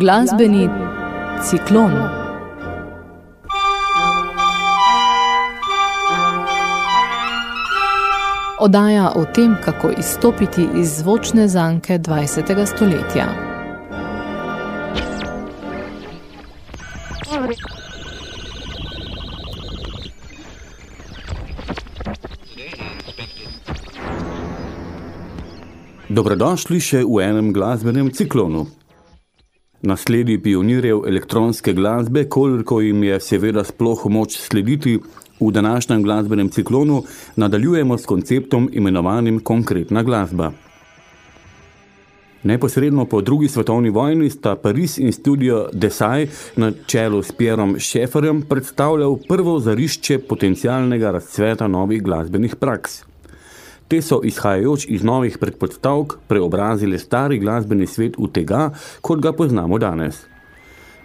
Glasbeni ciklon. Odaja o tem, kako izstopiti iz zvočne zanke 20. stoletja. Dobrodošli še v enem glasbenem ciklonu. Nasledi pionirjev elektronske glasbe, koliko jim je seveda sploh moč slediti, v današnjem glasbenem ciklonu nadaljujemo s konceptom imenovanim konkretna glasba. Neposredno po drugi svetovni vojni sta Paris in studio Desai na čelu s Pierom Schaefferjem predstavljal prvo zarišče potencialnega razcveta novih glasbenih praks. Te so, izhajajoč iz novih predpostavk, preobrazile stari glasbeni svet v tega, kot ga poznamo danes.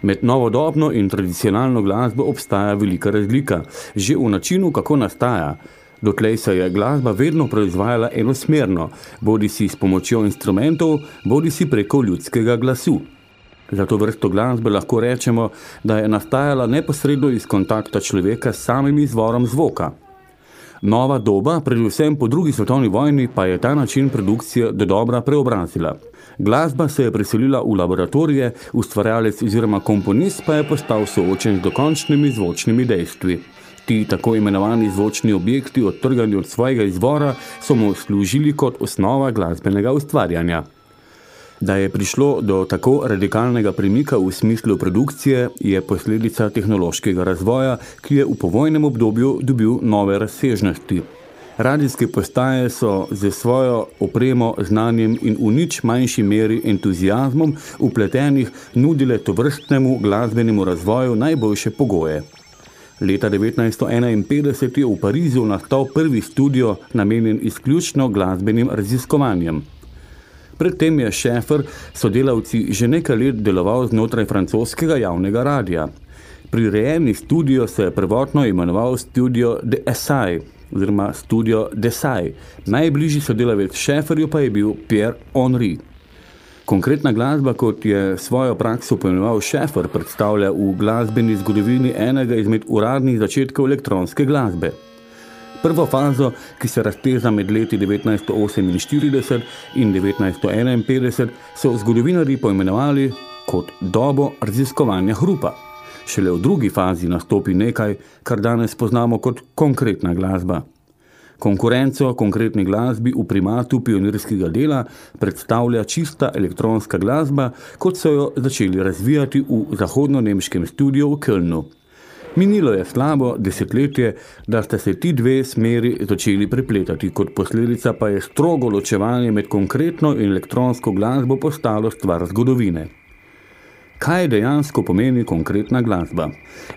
Med novodobno in tradicionalno glasbo obstaja velika razlika, že v načinu, kako nastaja. Dotlej se je glasba vedno proizvajala enosmerno, bodi si s pomočjo instrumentov, bodi si preko ljudskega glasu. Zato vrsto glasbe lahko rečemo, da je nastajala neposredno iz kontakta človeka s samim izvorom zvoka. Nova doba, predvsem po drugi svetovni vojni, pa je ta način produkcije do dobra preobrazila. Glasba se je preselila v laboratorije, ustvarjalec oziroma komponist pa je postal soočen z dokončnimi zvočnimi dejstvi. Ti tako imenovani zvočni objekti, odtrgani od svojega izvora, so mu služili kot osnova glasbenega ustvarjanja. Da je prišlo do tako radikalnega premika v smislu produkcije, je posledica tehnološkega razvoja, ki je v povojnem obdobju dobil nove razsežnosti. Radijske postaje so ze svojo opremo, znanjem in v nič manjši meri entuzijazmom upletenih nudile tovrstnemu glasbenemu razvoju najboljše pogoje. Leta 1951 je v Parizu nastal prvi studio namenjen izključno glasbenim raziskovanjem. Predtem je Šefer sodelavci že nekaj let deloval znotraj francoskega javnega radija. Prirejeni studio se je prvotno imenoval Studio de Essai, oziroma Studio Desai. Najbližji sodelavec Šeferju pa je bil Pierre Henry. Konkretna glasba, kot je svojo prakso pojmenoval Šefer, predstavlja v glasbeni zgodovini enega izmed uradnih začetkov elektronske glasbe. Prvo fazo, ki se razteza med leti 1948 in 1951, so zgodovinari poimenovali kot dobo raziskovanja hrupa. Šele v drugi fazi nastopi nekaj, kar danes poznamo kot konkretna glasba. Konkurenco konkretni glasbi v primatu pionirskega dela predstavlja čista elektronska glasba, kot so jo začeli razvijati v zahodno-nemškem studiu v Kölnu. Minilo je slabo desetletje, da sta se ti dve smeri začeli prepletati, kot posledica pa je strogo ločevanje med konkretno in elektronsko glasbo postalo stvar zgodovine. Kaj dejansko pomeni konkretna glasba?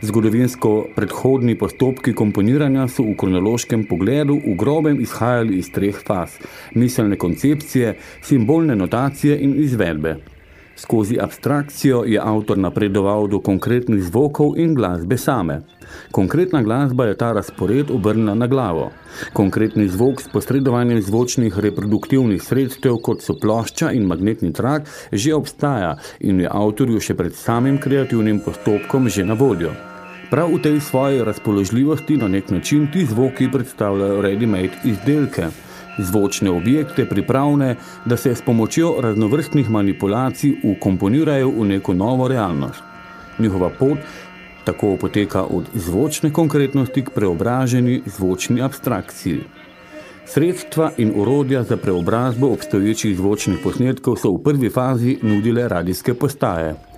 Zgodovinsko predhodni postopki komponiranja so v kronološkem pogledu v grobem izhajali iz treh faz, miselne koncepcije, simbolne notacije in izvedbe. Skozi abstrakcijo je avtor napredoval do konkretnih zvokov in glasbe same. Konkretna glasba je ta razpored obrnila na glavo. Konkretni zvok s posredovanjem zvočnih reproduktivnih sredstev, kot so plošča in magnetni trak, že obstaja in je avtorju še pred samim kreativnim postopkom že na voljo. Prav v tej svoji razpoložljivosti na nek način ti zvoki predstavljajo ready-made izdelke – zvočne objekte pripravne, da se s pomočjo raznovrstnih manipulacij ukomponirajo v neko novo realnost. Njihova pot tako poteka od zvočne konkretnosti k preobraženi zvočni abstrakciji. Sredstva in urodja za preobrazbo obstoječih zvočnih posnetkov so v prvi fazi nudile radijske postaje.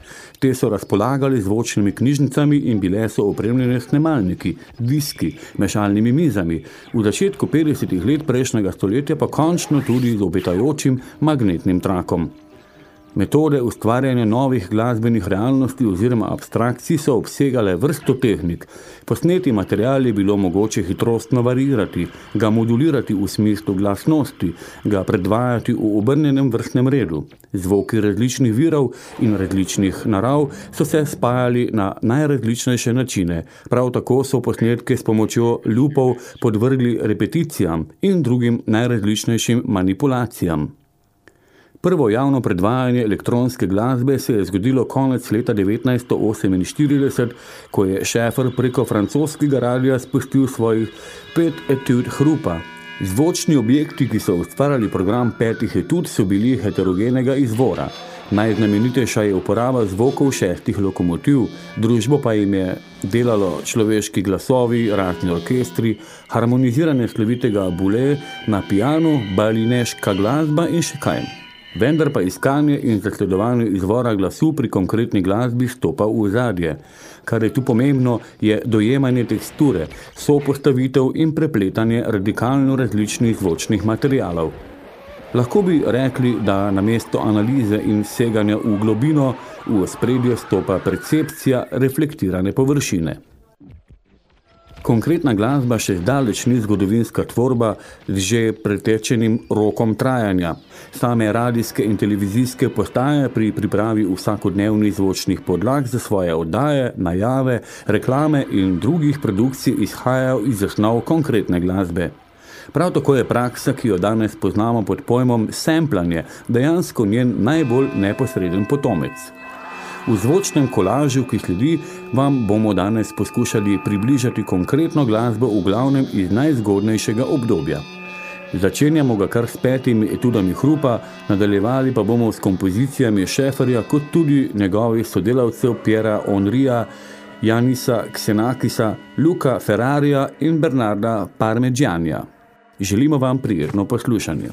Te so razpolagali zvočnimi knjižnicami in bile so opremljene snemalniki, diski, mešalnimi mizami. V začetku 50 let prejšnjega stoletja pa končno tudi z obetajočim magnetnim trakom. Metode ustvarjanja novih glasbenih realnosti oziroma abstrakcij so obsegale vrsto tehnik. Posneti material je bilo mogoče hitrostno varirati, ga modulirati v smislu glasnosti, ga predvajati v obrnenem vrstnem redu. Zvoki različnih virov in različnih narav so se spajali na najrazličnejše načine. Prav tako so posnetke s pomočjo lupov podvrgli repeticijam in drugim najrazličnejšim manipulacijam. Prvo javno predvajanje elektronske glasbe se je zgodilo konec leta 1948, ko je Šefer preko francoskega radija spustil svojih pet etude hrupa. Zvočni objekti, ki so ustvarjali program petih etud, so bili heterogenega izvora. Najznamenitejša je uporaba zvokov šestih lokomotiv, družbo pa jim je delalo človeški glasovi, razni orkestri, harmoniziranje slovitega bule na pianu, balineška glasba in še kaj. Vendar pa iskanje in zasledovanje izvora glasu pri konkretni glasbi stopa v zadje. Kar je tu pomembno, je dojemanje teksture, sopostavitev in prepletanje radikalno različnih zvočnih materialov. Lahko bi rekli, da namesto analize in seganja v globino v spredje stopa percepcija reflektirane površine. Konkretna glasba še zdaleč ni zgodovinska tvorba z že pretečenim rokom trajanja. Same radijske in televizijske postaje pri pripravi vsakodnevnih zvočnih podlag za svoje oddaje, najave, reklame in drugih produkcij izhajajo iz zasnov konkretne glasbe. Prav tako je praksa, ki jo danes poznamo pod pojmom semplanje, dejansko njen najbolj neposreden potomec. V zvočnem kolažu, ki sledi, vam bomo danes poskušali približati konkretno glasbo v glavnem iz najzgodnejšega obdobja. Začenjamo ga kar s petimi etudami hrupa, nadaljevali pa bomo s kompozicijami Šeferja, kot tudi njegovih sodelavcev Piera Onrija, Janisa Xenakisa, Luka Ferrarija in Bernarda Parmeđanja. Želimo vam prijetno poslušanje.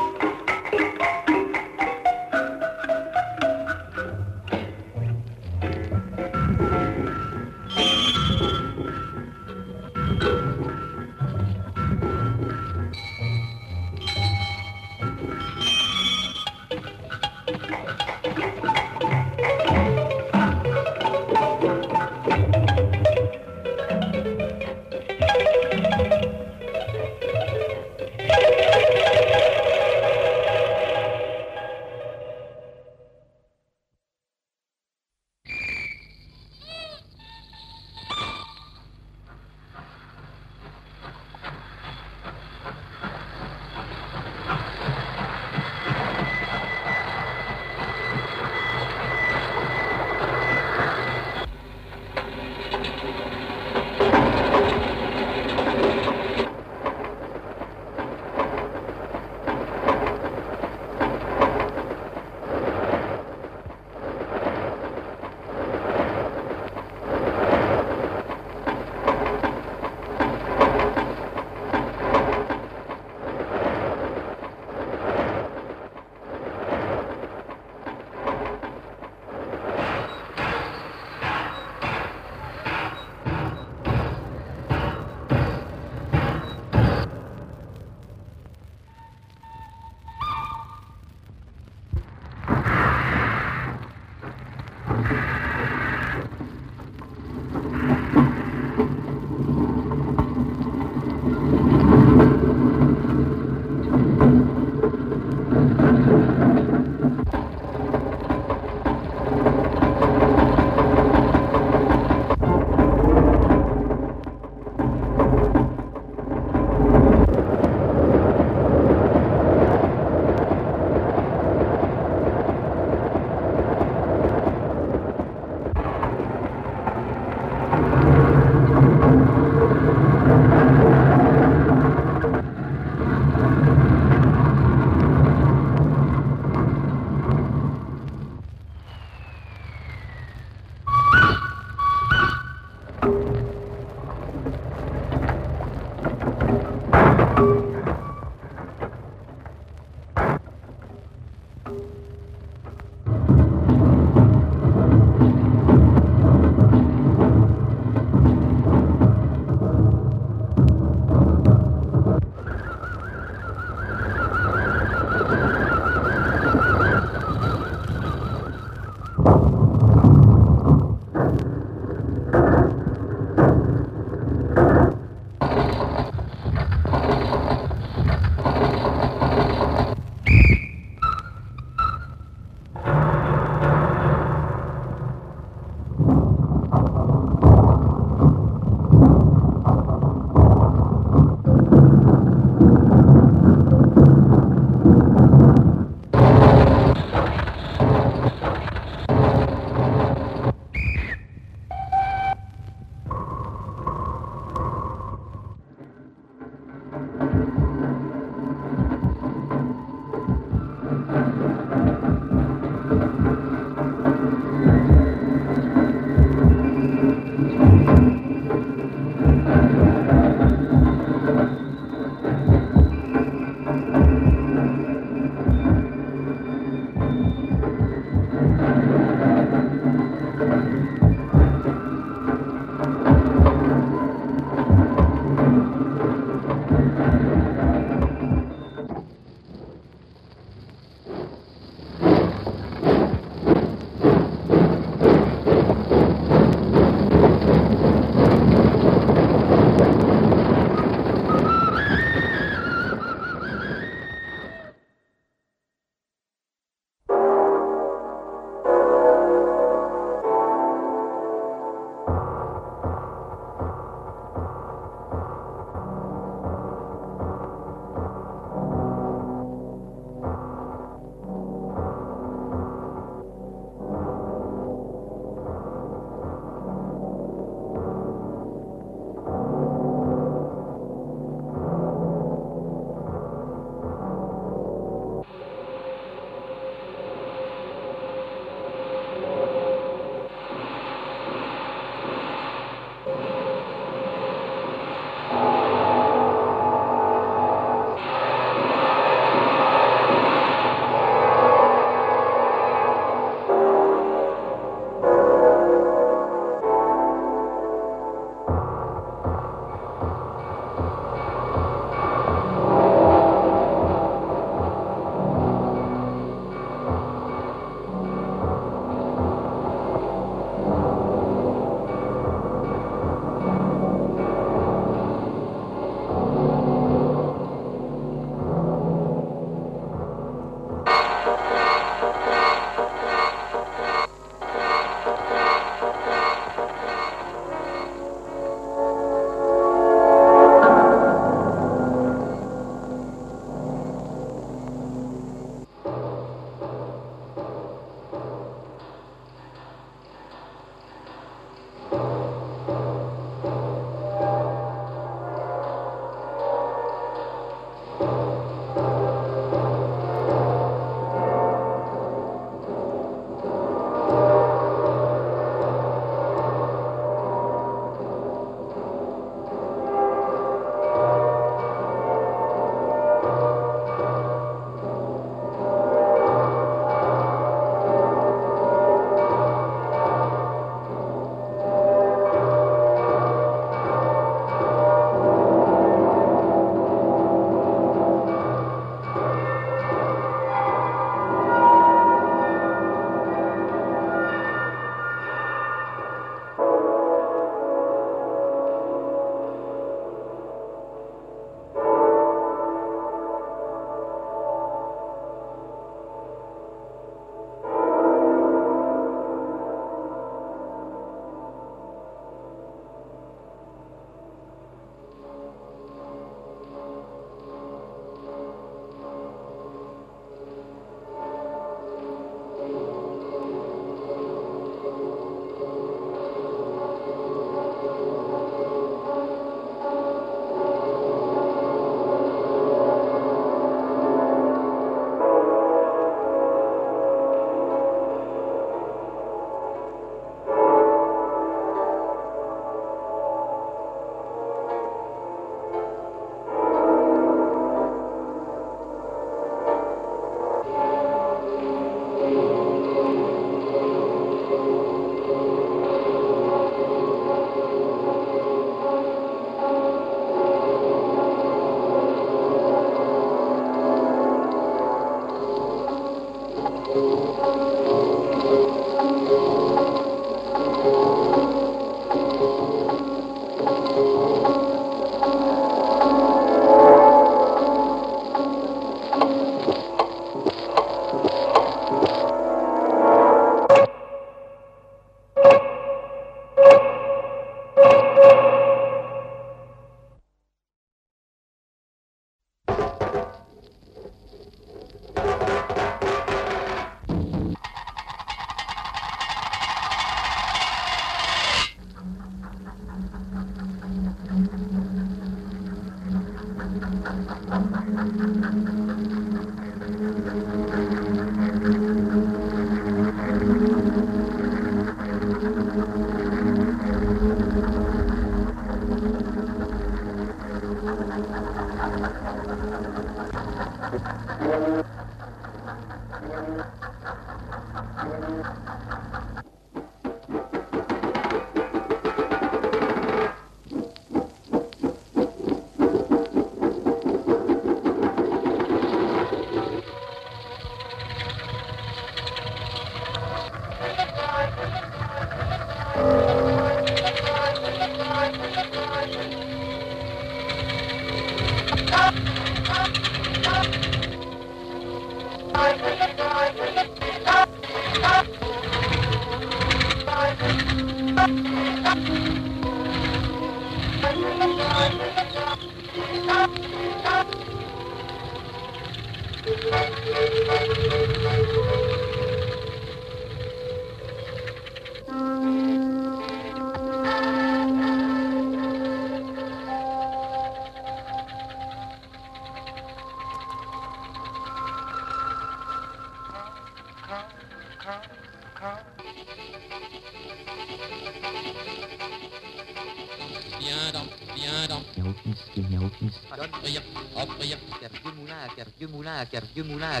Kervieux Moulin à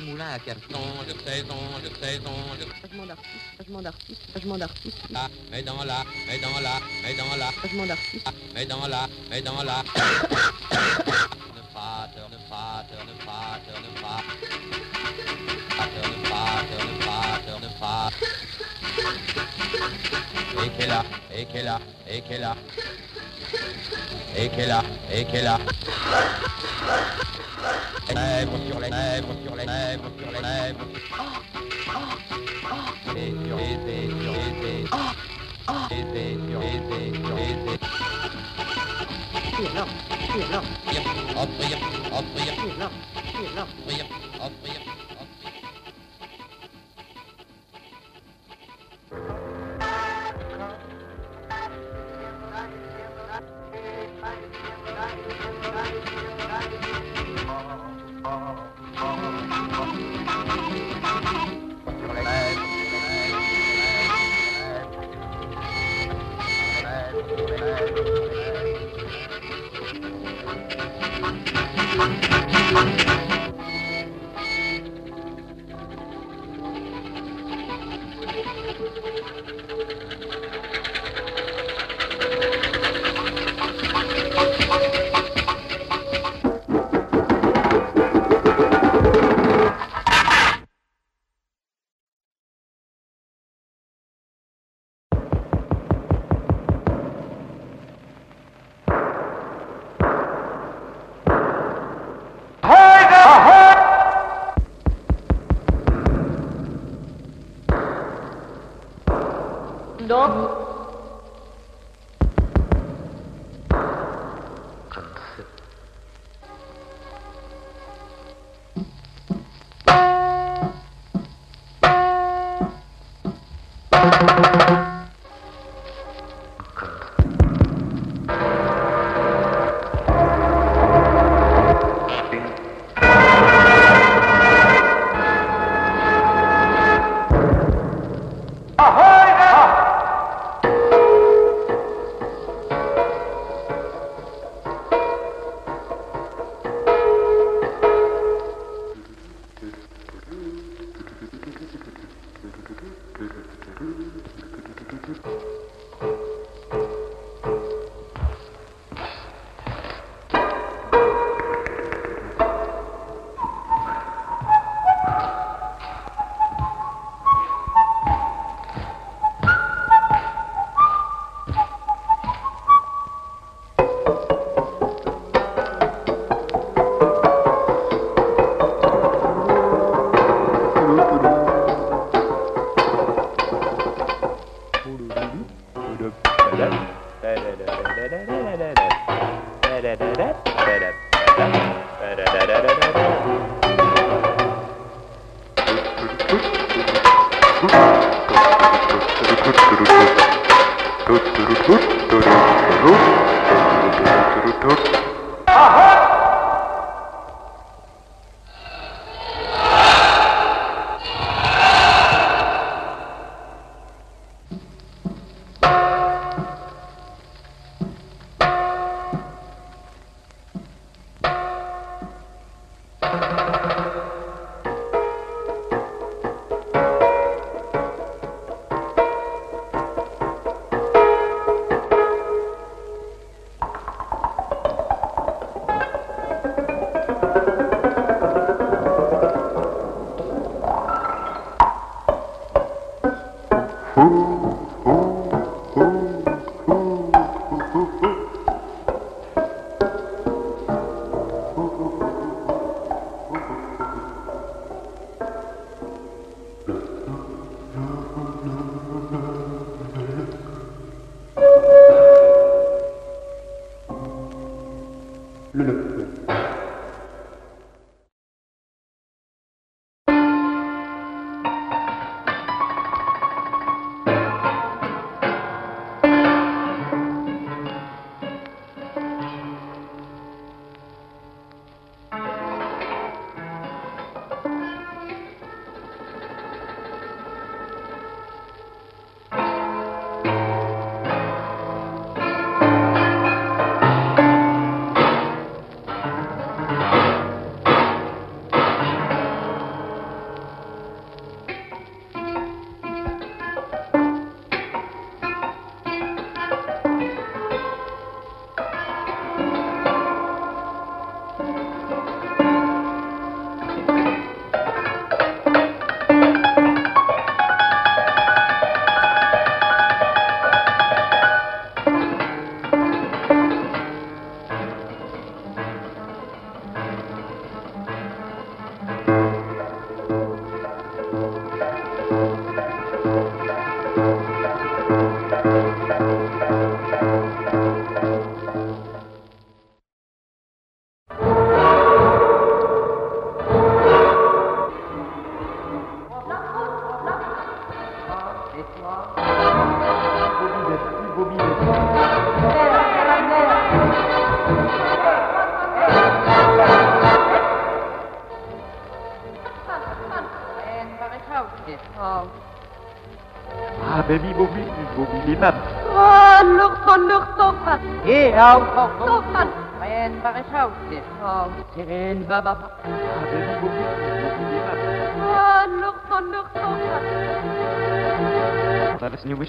Moulin sais, je Changement d'artiste, changement d'artiste, changement d'artiste. Là, mais dans la, mais dans la, mais dans la. Changement d'artiste. Mais dans la, mais dans la. Ne pas, ne pas, ne pas, ne pas. Ne pas, ne pas, ne pas. Et qu'elle a, et qu'elle a, et qu'elle a. Et qu'elle a, et qu'elle a. Lèvres sur les lèvres, sur les lèvres, sur les lèvres. Et sur les et sur les et. Et sur les et sur les et. Est là Qui est là Hop, hop, 너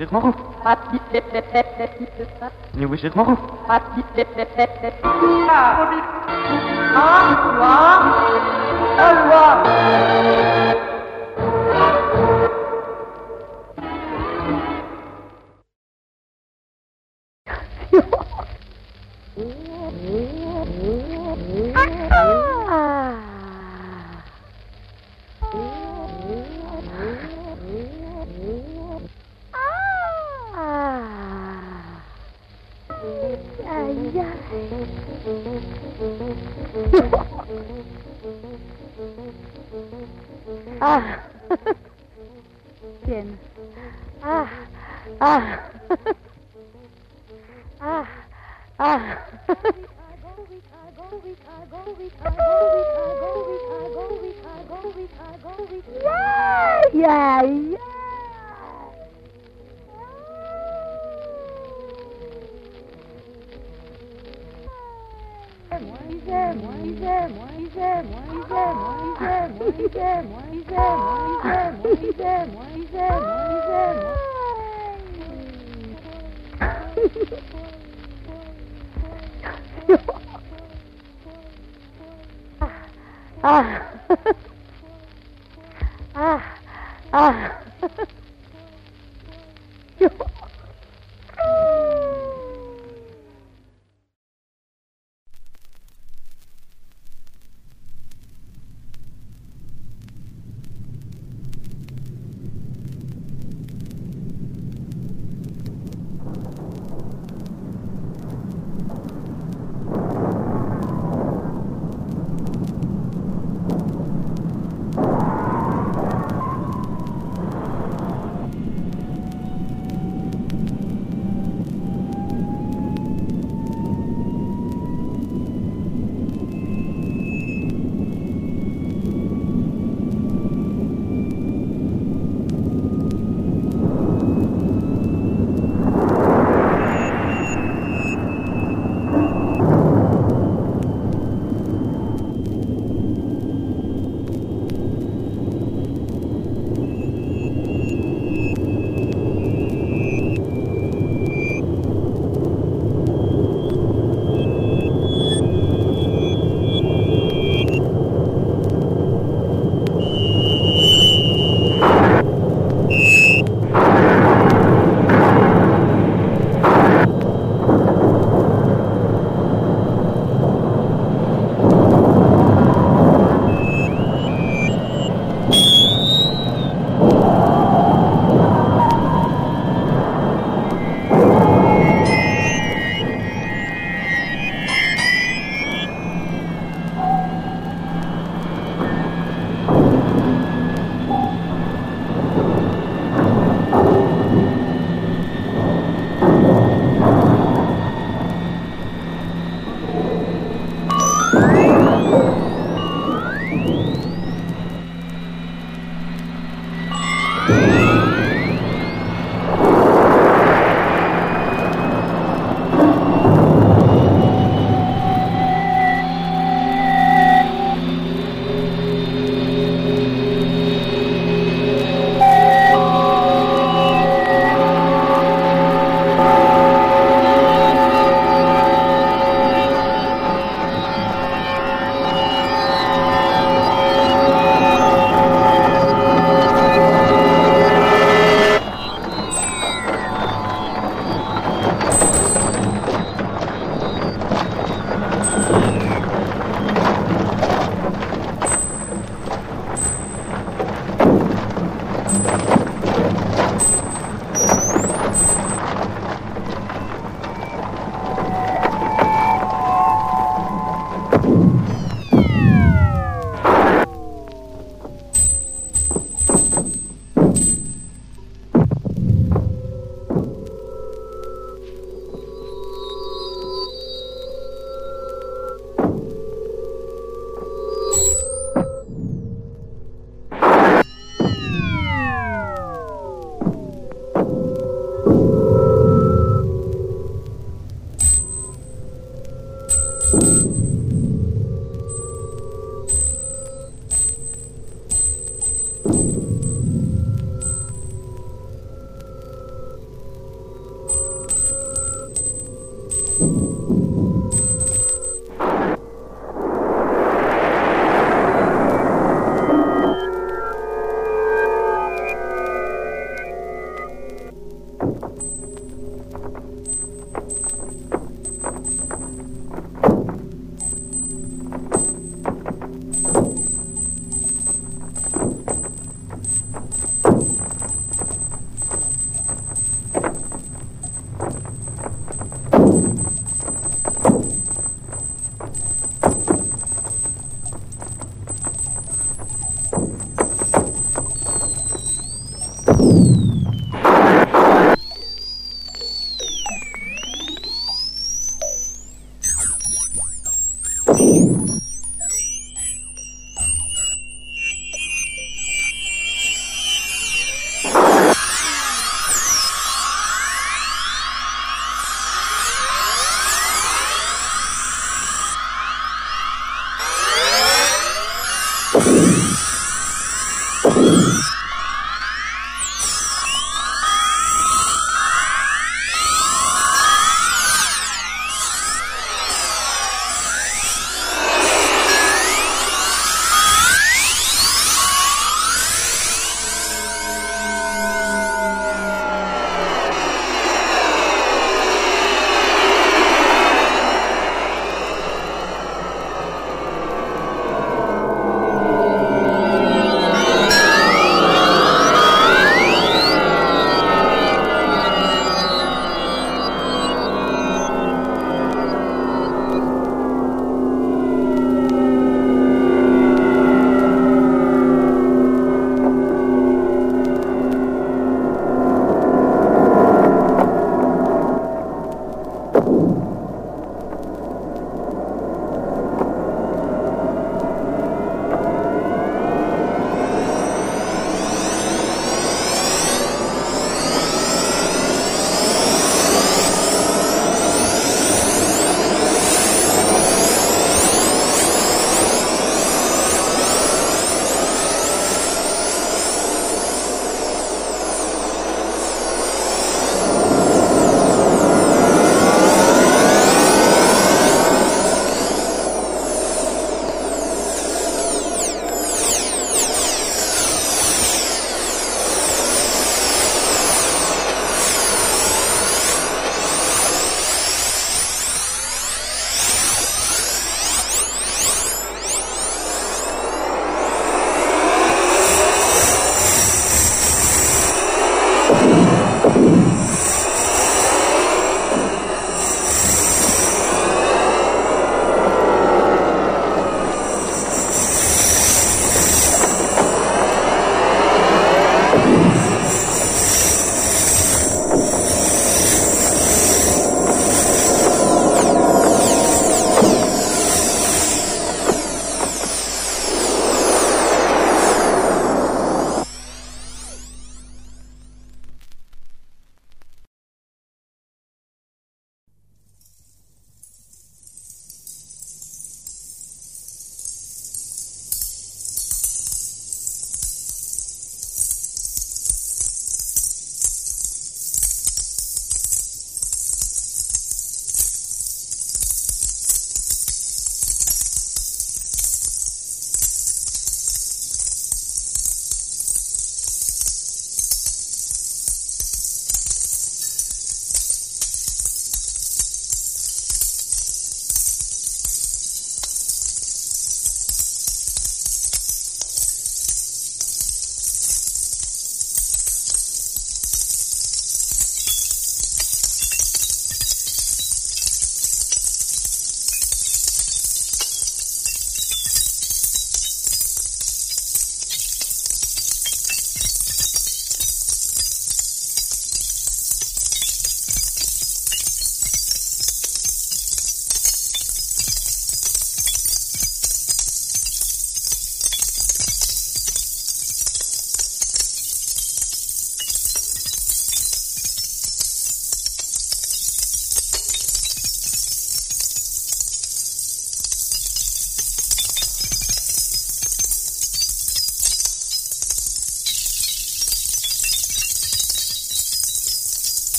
légèrement. Pratique les légèrement. Les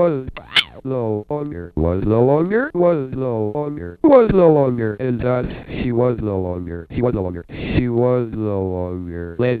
was low longer, was low longer, was low longer, was low longer, and thus she was low longer, she was low longer, she was low longer. Let's.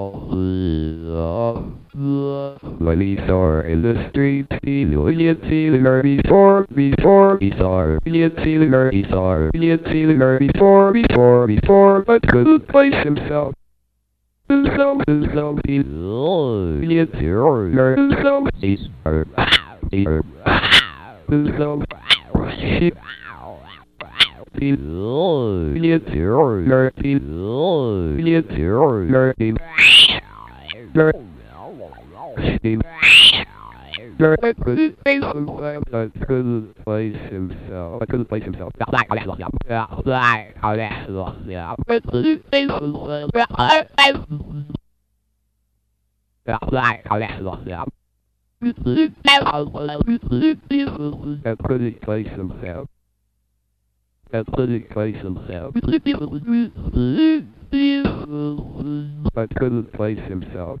policy of the police are in the street, billion silver before, before, bizarre, billion silver, bizarre, billion silver before, before, before, but couldn't place himself. Himself, himself, he's billion silver, himself, he's, himself, himself, I couldn't place himself athletic face himself, but couldn't place himself.